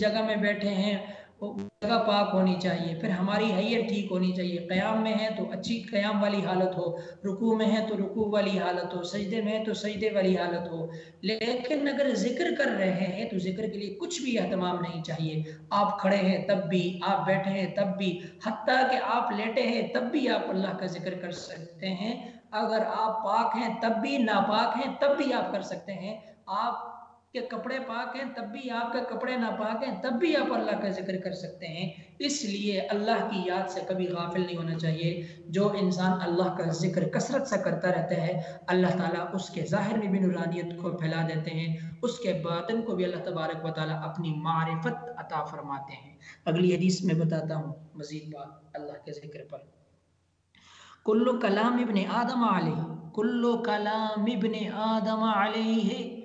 جگہ میں بیٹھے ہیں جگہ پاک ہونی چاہیے۔ پھر ہماری حیت ٹھیک ہونی چاہیے۔ قیام میں ہے تو اچھی قیام والی حالت ہو۔ رکوع میں ہے تو رکوع والی حالت ہو۔ سجدے میں ہے تو سجدے والی حالت ہو۔ لیکن اگر ذکر کر رہے ہیں تو ذکر کے لیے کچھ بھی اہتمام نہیں چاہیے۔ آپ کھڑے ہیں تب بھی، آپ بیٹھے ہیں تب بھی۔ حتیٰ کہ آپ لیٹے ہیں تب بھی آپ اللہ کا ذکر کر سکتے ہیں۔ اگر آپ پاک ہیں تب بھی، ناپاک ہیں تب بھی آپ کر سکتے ہیں۔ آپ کہ کپڑے پاک ہیں، تب بھی آپ کے کپڑے ناپاک ہیں، تب بھی آپ اللہ کا ذکر کر سکتے ہیں۔ اس لیے اللہ کی یاد سے کبھی غافل نہیں ہونا چاہیے۔ جو انسان اللہ کا ذکر کثرت سے کرتا رہتا ہے، اللہ تعالیٰ اس کے ظاہر میں بھی نورانیت کو پھیلا دیتے ہیں۔ اس کے باطن کو بھی اللہ تبارک و تعالیٰ اپنی معرفت عطا فرماتے ہیں۔ اگلی حدیث میں بتاتا ہوں مزید بات اللہ کے ذکر پر۔ کلو کلام ابن آدم علیہ کلو کلام ابن آدم علیہ۔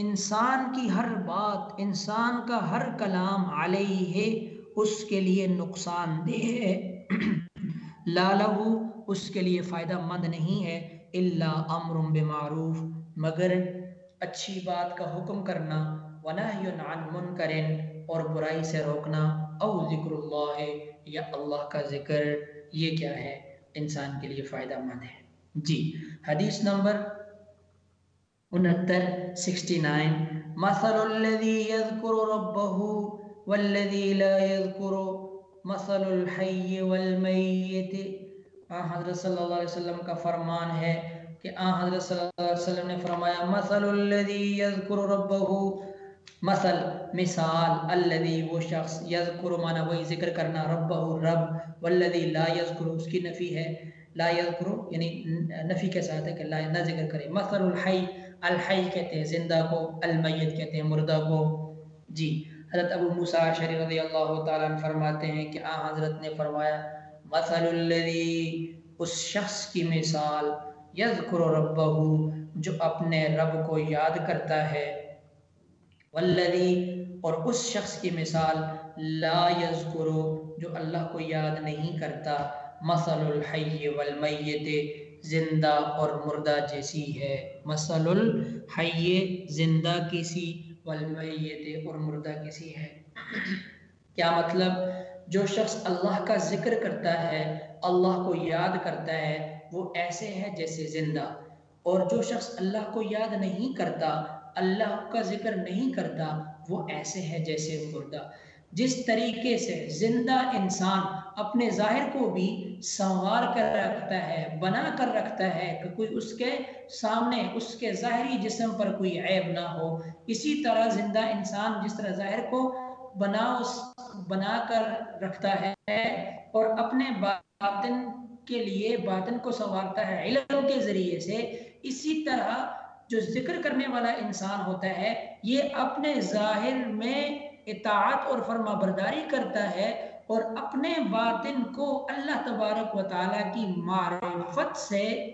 انسان کی ہر بات، انسان کا ہر کلام علیہ ہے، اس کے لیے نقصان دہ ہے۔ لالہ اس کے لیے فائدہ مند نہیں ہے۔ اللہ امر بمعروف، مگر اچھی بات کا حکم کرنا۔ ونہی عن منکر، اور برائی سے روکنا۔ او ذکر اللہ، یا اللہ کا ذکر، یہ کیا ہے؟ انسان کے لیے فائدہ مند ہے۔ جی حدیث نمبر انہتر، سکسٹی نائن۔ مثل الذي يذكر ربه والذي لا يذكر۔ مثل الحي والمیت آن حضرت صلی اللہ علیہ وسلم کا فرمان ہے کہ آن حضرت صلی اللہ علیہ وسلم نے فرمایا، مثل الذي يذكر ربه۔ مثل، مثال، الذي، وہ شخص یذکر مانا وہی ذکر کرنا ربہ رب۔ والذی لا یذکر اس کی نفی ہے۔ لا یذکر یعنی نفی کے ساتھ ہے کہ لا، نہ ذکر کرے۔ مثل الحی الحی کہتے ہیں، زندہ کو، المیت کہتے ہیں، مردہ کو۔ جی حضرت ابو موسیٰ شری رضی اللہ تعالیٰ فرماتے ہیں کہ آ، حضرت نے فرمایا، مثل الذی، اس شخص کی مثال، یذکر ربہ، جو اپنے رب کو یاد کرتا ہے۔ والذی، اور اس شخص کی مثال، لا یذکر، جو اللہ کو یاد نہیں کرتا۔ مثل الحی والمیت زندہ اور مردہ جیسی ہے۔ مسل الحی زندہ کسی والمیت اور مردہ کسی ہے۔ کیا مطلب؟ جو شخص اللہ کا ذکر کرتا ہے، اللہ کو یاد کرتا ہے، وہ ایسے ہے جیسے زندہ۔ اور جو شخص اللہ کو یاد نہیں کرتا، اللہ کا ذکر نہیں کرتا، وہ ایسے ہے جیسے مردہ۔ جس طریقے سے زندہ انسان اپنے ظاہر کو بھی سنوار کر رکھتا ہے، بنا کر رکھتا ہے کہ کوئی اس کے سامنے، اس کے ظاہری جسم پر کوئی عیب نہ ہو۔ اسی طرح زندہ انسان جس طرح ظاہر کو بنا، اس بنا کر رکھتا ہے اور اپنے باطن کے لیے، باطن کو سنوارتا ہے علم کے ذریعے سے، اسی طرح جو ذکر کرنے والا انسان ہوتا ہے، یہ اپنے ظاہر میں اطاعت اور فرما برداری کرتا ہے اور اپنے باطن کو اللہ تبارک و تعالیٰ کی معرفت سے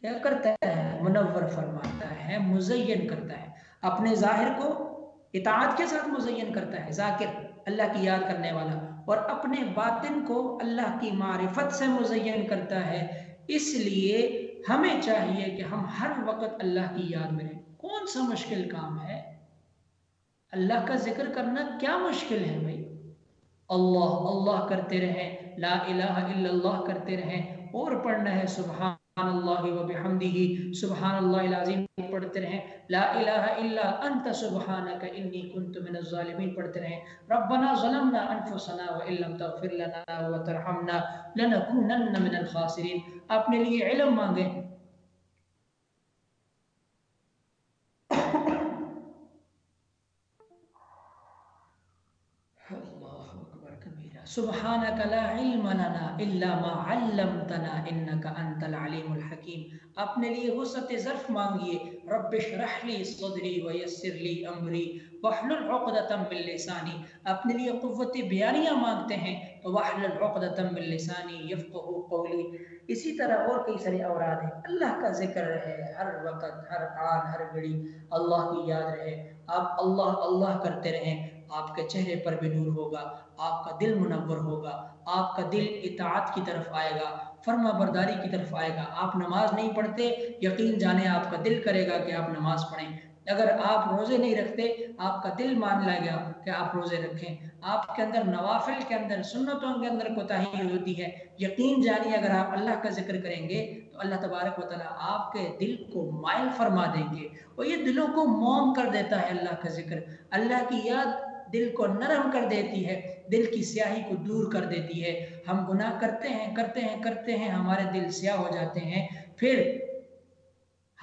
کیا کرتا ہے؟ منور فرماتا ہے، مزین کرتا ہے۔ اپنے ظاہر کو اطاعت کے ساتھ مزین کرتا ہے، ذاکر، اللہ کی یاد کرنے والا۔ اور اپنے باطن کو اللہ کی معرفت سے مزین کرتا ہے۔ اس لیے ہمیں چاہیے کہ ہم ہر وقت اللہ کی یاد میں رہیں۔ کون سا مشکل کام ہے؟ اللہ کا ذکر کرنا کیا مشکل ہے بھائی؟ اللہ اللہ کرتے رہیں، لا الہ الا اللہ کرتے رہیں اور پڑھنا ہے سبحان اللہ و بحمدہ سبحان اللہ العظیم پڑھتے رہیں، لا الہ الا انت سبحانک انی کنت من الظالمین پڑھتے رہیں، ربنا ظلمنا انفسنا و لم تغفر لنا و ترحمنا لنکونن من الخاسرین۔ اپنے لیے علم مانگیں سبحانك لا علم لنا الا ما علمتنا انك انت العليم الحكيم۔ اپنے لیے وسعت ظرف مانگیے۔ رب اشرح لي صدري ويسر لي امري۔ واحلل عقدة من لساني۔ اپنے لیے قوت بیانیہ مانگتے ہیں۔ تو واحلل عقدة من لساني يفقهوا قولي۔ اسی طرح اور کئی سارے اوراد ہیں۔ اللہ کا ذکر رہے۔ ہر وقت، ہر آن، ہر گھڑی اللہ کی یاد رہے۔ آپ اللہ اللہ کرتے رہیں۔ آپ کے چہرے پر بھی نور ہوگا، آپ کا دل منور ہوگا، آپ کا دل اطاعت کی طرف آئے گا، فرما برداری کی طرف آئے گا۔ آپ نماز نہیں پڑھتے، یقین جانے آپ کا دل کرے گا کہ آپ نماز پڑھیں۔ اگر آپ روزے نہیں رکھتے، آپ کا دل مان لے گیا کہ آپ روزے رکھیں۔ آپ کے اندر نوافل کے اندر، سنتوں کے اندر کوتاہی ہوتی ہے۔ یقین جانی اگر آپ اللہ کا ذکر کریں گے، تو اللہ تبارک و تعالیٰ آپ کے دل کو مائل فرما دیں گے۔ اور یہ دلوں کو موم کر دیتا ہے اللہ کا ذکر۔ اللہ کی یاد دل کو نرم کر دیتی ہے، دل کی سیاہی کو دور کر دیتی ہے۔ ہم گناہ کرتے ہیں کرتے ہیں کرتے ہیں، ہمارے دل سیاہ ہو جاتے ہیں۔ پھر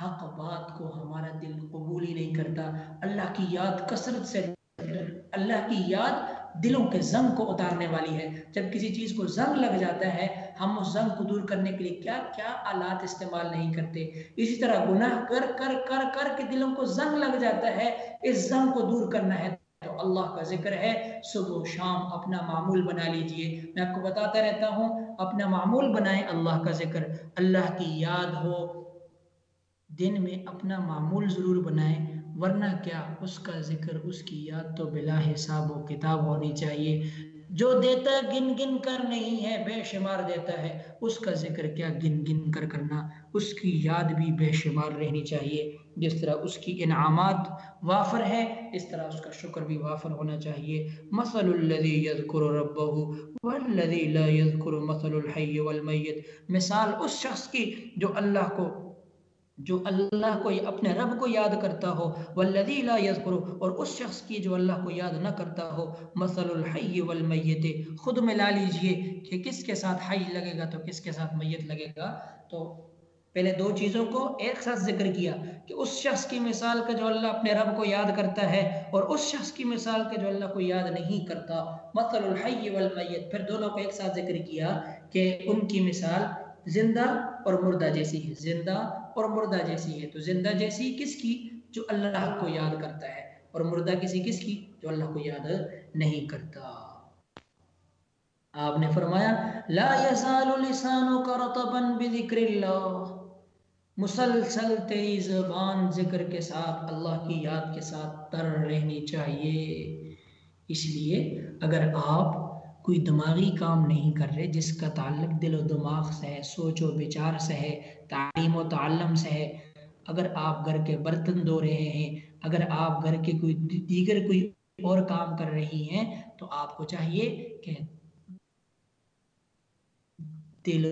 حق بات کو ہمارا دل قبول ہی نہیں کرتا۔ اللہ کی یاد کثرت سے، اللہ کی یاد دلوں کے زنگ کو اتارنے والی ہے۔ جب کسی چیز کو زنگ لگ جاتا ہے، ہم اس زنگ کو دور کرنے کے لیے کیا کیا آلات استعمال نہیں کرتے۔ اسی طرح گناہ کر کر کر کر کے دلوں کو زنگ لگ جاتا ہے، اس زنگ کو دور کرنا ہے۔ تو اللہ کا ذکر ہے، صبح و شام اپنا معمول بنا لیجیے۔ میں آپ کو بتاتا رہتا ہوں، اپنا معمول بنائیں اللہ کا ذکر۔ اللہ کی یاد ہو، دن میں اپنا معمول ضرور بنائیں، ورنہ کیا اس کا ذکر، اس کی یاد تو بلا حساب و کتاب ہونی چاہیے۔ جو دیتا گن گن کر نہیں ہے، بے شمار دیتا ہے، اس کا ذکر کیا گن گن کر کرنا؟ اس کی یاد بھی بے شمار رہنی چاہیے۔ جس طرح اس کی انعامات وافر ہے اس طرح اس کا شکر بھی وافر ہونا چاہیے۔ مثل الذي يذكر ربه والذي لا يذكر مثل الحي والمیت مثال اس شخص کی جو اللہ کو، جو اللہ کو، اپنے رب کو یاد کرتا ہو۔ والذی لا یذکر اور اس شخص کی جو اللہ کو یاد نہ کرتا ہو۔ مثل الحی والمیت خود ملا لیجیے کہ کس کے ساتھ حی لگے گا تو کس کے ساتھ میت لگے گا۔ تو پہلے دو چیزوں کو ایک ساتھ ذکر کیا کہ اس شخص کی مثال کا جو اللہ اپنے رب کو یاد کرتا ہے اور اس شخص کی مثال کا جو اللہ کو یاد نہیں کرتا، مثل الحی والمیت، پھر دونوں کو ایک ساتھ ذکر کیا کہ ان کی مثال زندہ اور مردہ جیسی ہے۔ زندہ اور مردہ جیسی ہے۔ تو زندہ جیسی کس کی؟ جو اللہ کو یاد کرتا ہے، اور مردہ کسی کس کی؟ جو اللہ کو یاد نہیں کرتا۔ آپ نے فرمایا، لا يزال لسانك رطبا بذكر اللہ۔ مسلسل تیری زبان ذکر کے ساتھ، اللہ کی یاد کے ساتھ تر رہنی چاہیے۔ اس لیے اگر آپ کوئی دماغی کام نہیں کر رہے، جس کا تعلق دل و دماغ سے ہے، سوچ و بچار سے ہے، تعلیم و تعلم سے ہے، اگر آپ گھر کے برتن دھو رہے ہیں، اگر آپ گھر کے کوئی دیگر کوئی اور کام کر رہی ہیں، تو آپ کو چاہیے کہ دل